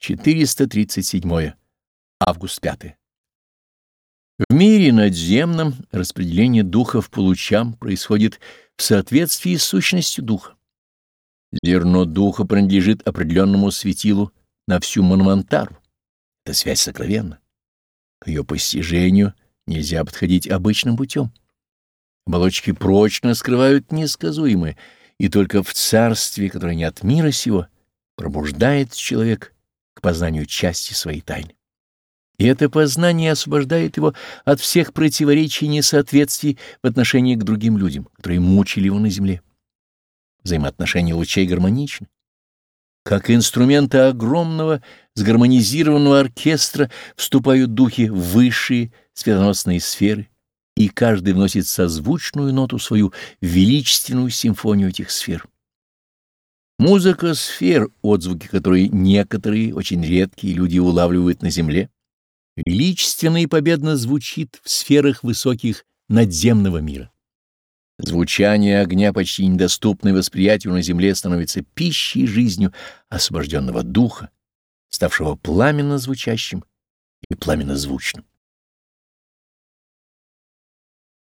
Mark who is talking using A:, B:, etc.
A: 437. Август 5. В мире надземном распределение духов по лучам происходит в соответствии с сущностью духа. Зерно духа принадлежит определенному светилу на всю монументару. Это связь сокровенна. К ее постижению нельзя подходить обычным путем. Оболочки прочно скрывают несказуемое, и только в царстве, которое не от мира сего, пробуждает человек к познанию части своей тайны. И это познание освобождает его от всех противоречий и несоответствий в отношении к другим людям, которые мучили его на земле. Взаимоотношения лучей гармоничны. Как инструменты огромного сгармонизированного оркестра вступают духи в высшие светоносные сферы, и каждый вносит созвучную ноту свою величественную симфонию этих сфер. Музыка сфер, отзвуки которой некоторые, очень редкие люди улавливают на земле, величественно и победно звучит в сферах высоких надземного мира. Звучание огня, почти недоступное восприятию на земле, становится пищей жизнью освобожденного духа, ставшего пламенно звучащим и пламенно звучным.